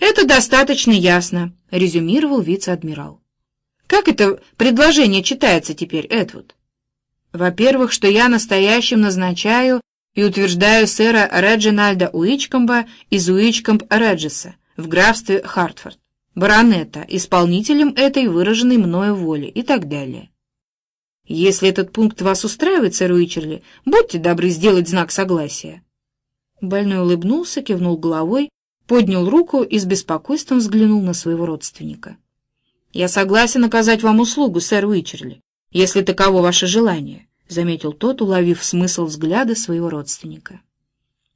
«Это достаточно ясно», — резюмировал вице-адмирал. «Как это предложение читается теперь, Эдвуд?» «Во-первых, что я настоящим назначаю и утверждаю сэра Реджинальда Уичкомба из Уичкомб Реджеса в графстве Хартфорд, баронета, исполнителем этой выраженной мною воли и так далее. Если этот пункт вас устраивает, сэр Уичерли, будьте добры сделать знак согласия». Больной улыбнулся, кивнул головой поднял руку и с беспокойством взглянул на своего родственника. «Я согласен оказать вам услугу, сэр Уичерли, если таково ваше желание», — заметил тот, уловив смысл взгляда своего родственника.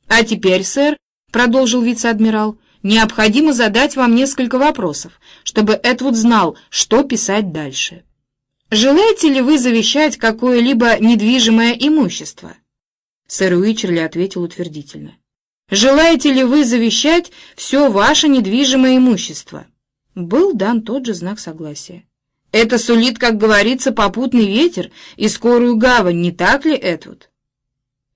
«А теперь, сэр», — продолжил вице-адмирал, — «необходимо задать вам несколько вопросов, чтобы Эдвуд знал, что писать дальше. Желаете ли вы завещать какое-либо недвижимое имущество?» Сэр Уичерли ответил утвердительно. Желаете ли вы завещать все ваше недвижимое имущество?» Был дан тот же знак согласия. «Это сулит, как говорится, попутный ветер и скорую гавань, не так ли, Эдвуд?»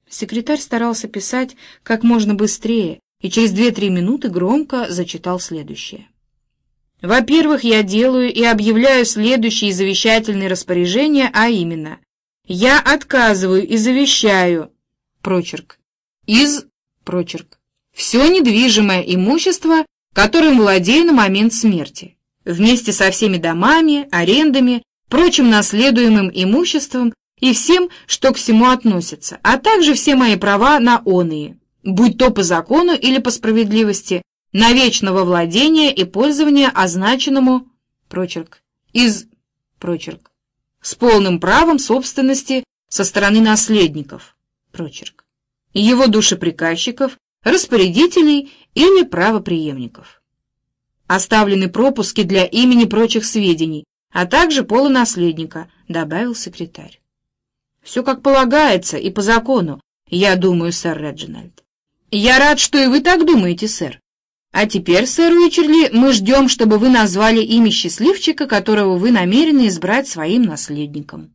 Секретарь старался писать как можно быстрее и через две-три минуты громко зачитал следующее. «Во-первых, я делаю и объявляю следующие завещательные распоряжения, а именно, я отказываю и завещаю, прочерк, из прочерк. Все недвижимое имущество, которым владею на момент смерти, вместе со всеми домами, арендами, прочим наследуемым имуществом и всем, что к всему относится, а также все мои права на оные, будь то по закону или по справедливости, на вечного владения и пользования означенному прочерк из прочерк с полным правом собственности со стороны наследников прочерк его душеприказчиков, распорядителей или правоприемников. Оставлены пропуски для имени прочих сведений, а также полунаследника, добавил секретарь. Все как полагается и по закону, я думаю, сэр Реджинальд. Я рад, что и вы так думаете, сэр. А теперь, сэр Уичерли, мы ждем, чтобы вы назвали имя счастливчика, которого вы намерены избрать своим наследником.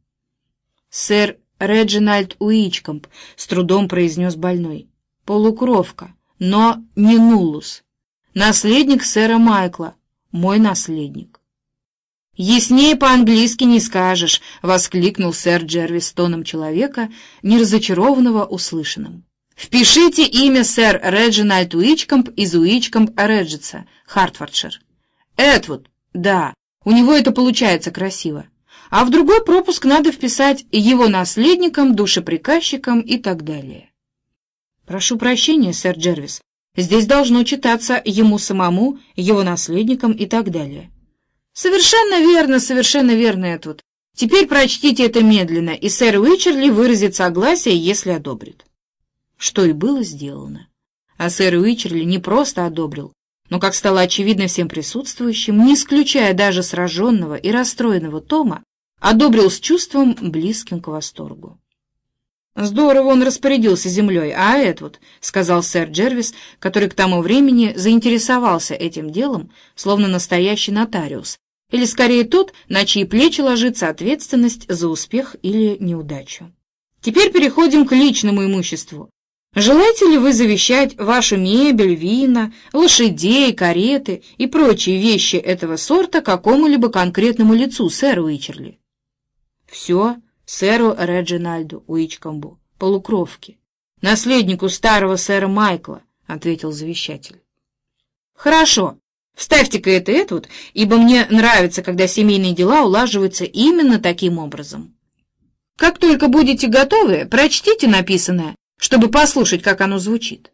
Сэр Реджинальд Уичкомп, с трудом произнес больной. Полукровка, но не Нулус. Наследник сэра Майкла, мой наследник. «Яснее по-английски не скажешь», — воскликнул сэр Джервис тоном человека, не разочарованного услышанным. «Впишите имя сэр Реджинальд Уичкомп из Уичкомп Реджица, Хартфордшир». «Эдвуд, да, у него это получается красиво а в другой пропуск надо вписать его наследникам, душеприказчикам и так далее. Прошу прощения, сэр Джервис, здесь должно читаться ему самому, его наследникам и так далее. Совершенно верно, совершенно верно, Эдвуд. Теперь прочтите это медленно, и сэр Уичерли выразит согласие, если одобрит. Что и было сделано. А сэр Уичерли не просто одобрил, но, как стало очевидно всем присутствующим, не исключая даже сраженного и расстроенного Тома, одобрил с чувством, близким к восторгу. «Здорово он распорядился землей, а Эдвуд», — сказал сэр Джервис, который к тому времени заинтересовался этим делом, словно настоящий нотариус, или скорее тот, на чьи плечи ложится ответственность за успех или неудачу. «Теперь переходим к личному имуществу. Желаете ли вы завещать вашу мебель, вина, лошадей, кареты и прочие вещи этого сорта какому-либо конкретному лицу, сэр Уичерли?» Все сэру Реджинальду Уичкомбу, полукровке, наследнику старого сэра Майкла, — ответил завещатель. Хорошо, вставьте-ка это Эдвуд, ибо мне нравится, когда семейные дела улаживаются именно таким образом. Как только будете готовы, прочтите написанное, чтобы послушать, как оно звучит.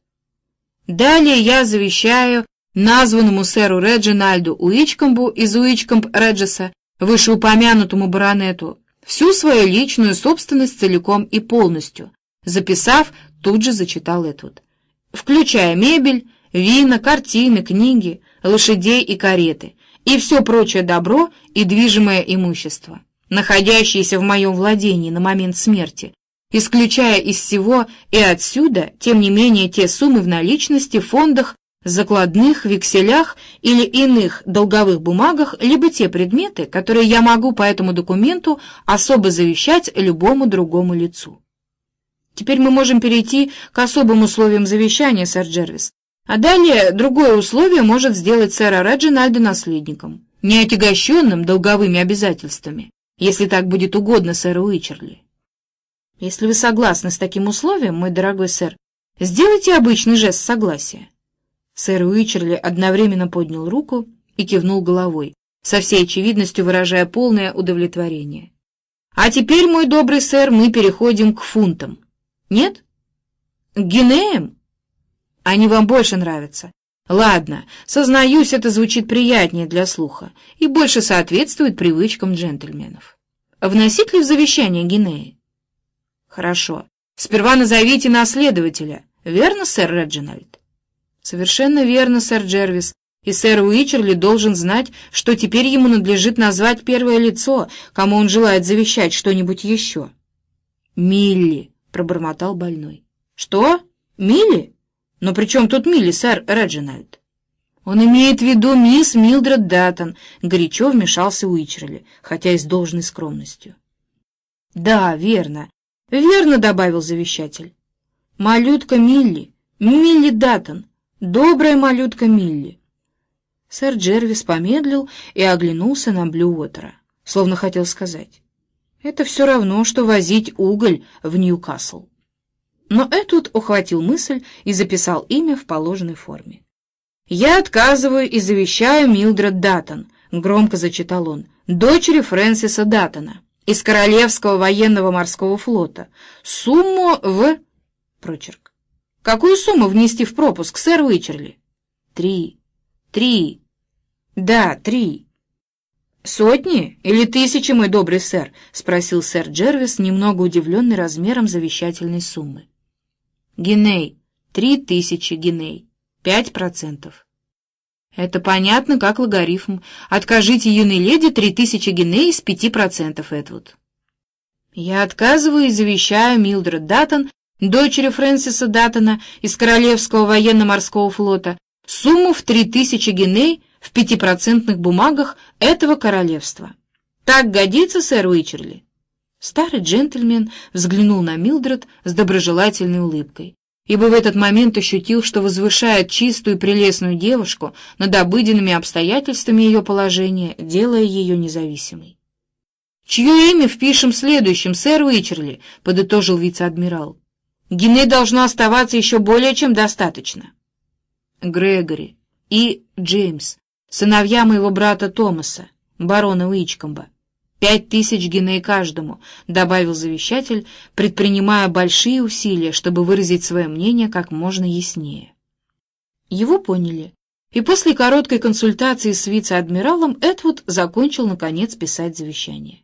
Далее я завещаю названному сэру Реджинальду Уичкомбу из Уичкомб Реджеса, вышеупомянутому баронету, всю свою личную собственность целиком и полностью, записав, тут же зачитал Этвуд, включая мебель, вина, картины, книги, лошадей и кареты, и все прочее добро и движимое имущество, находящееся в моем владении на момент смерти, исключая из всего и отсюда, тем не менее, те суммы в наличности, фондах, закладных, векселях или иных долговых бумагах, либо те предметы, которые я могу по этому документу особо завещать любому другому лицу. Теперь мы можем перейти к особым условиям завещания, сэр Джервис. А далее другое условие может сделать сэра Реджинальда наследником, не отягощенным долговыми обязательствами, если так будет угодно сэру Уичерли. Если вы согласны с таким условием, мой дорогой сэр, сделайте обычный жест согласия. Сэр Уичерли одновременно поднял руку и кивнул головой, со всей очевидностью выражая полное удовлетворение. А теперь, мой добрый сэр, мы переходим к фунтам. Нет? К гинеям? Они вам больше нравятся. Ладно, сознаюсь, это звучит приятнее для слуха и больше соответствует привычкам джентльменов. Вносить ли в завещание Гинеи? Хорошо. Сперва назовите наследователя. Верно, сэр Реджинальд? Совершенно верно, сэр Джервис. И сэр Уичерли должен знать, что теперь ему надлежит назвать первое лицо, кому он желает завещать что-нибудь еще. «Милли», — пробормотал больной. «Что? Милли? Но при чем тут Милли, сэр Реджинальд?» «Он имеет в виду мисс Милдред Даттон», — горячо вмешался Уичерли, хотя и с должной скромностью. «Да, верно, верно», — добавил завещатель. «Малютка Милли, Милли Даттон, добрая малютка Милли». Сэр Джервис помедлил и оглянулся на Блюотера, словно хотел сказать. «Это все равно, что возить уголь в Ньюкасл». Но Этуд ухватил мысль и записал имя в положенной форме. «Я отказываю и завещаю Милдред Даттон», — громко зачитал он, — «дочери Фрэнсиса Даттона из Королевского военного морского флота, сумму в...» Прочерк. «Какую сумму внести в пропуск, сэр Уичерли?» «Три. Три. Да, три». «Сотни или тысячи, мой добрый сэр?» — спросил сэр Джервис, немного удивленный размером завещательной суммы. Гиней. Три тысячи гиней. Пять процентов. Это понятно, как логарифм. Откажите юной леди три тысячи гиней из пяти процентов, Эдвуд. Я отказываю и завещаю Милдред Даттон, дочери Фрэнсиса Даттона из Королевского военно-морского флота, сумму в три тысячи гиней в пятипроцентных бумагах этого королевства. Так годится, сэр Уичерли? Старый джентльмен взглянул на Милдред с доброжелательной улыбкой, ибо в этот момент ощутил, что возвышает чистую и прелестную девушку над обыденными обстоятельствами ее положения, делая ее независимой. «Чье имя впишем следующим, сэр Уичерли?» — подытожил вице-адмирал. «Гиней должно оставаться еще более чем достаточно». Грегори и Джеймс, сыновья моего брата Томаса, барона Уичкомба. «Пять тысяч гиней каждому», — добавил завещатель, предпринимая большие усилия, чтобы выразить свое мнение как можно яснее. Его поняли, и после короткой консультации с вице-адмиралом Эдвуд закончил, наконец, писать завещание.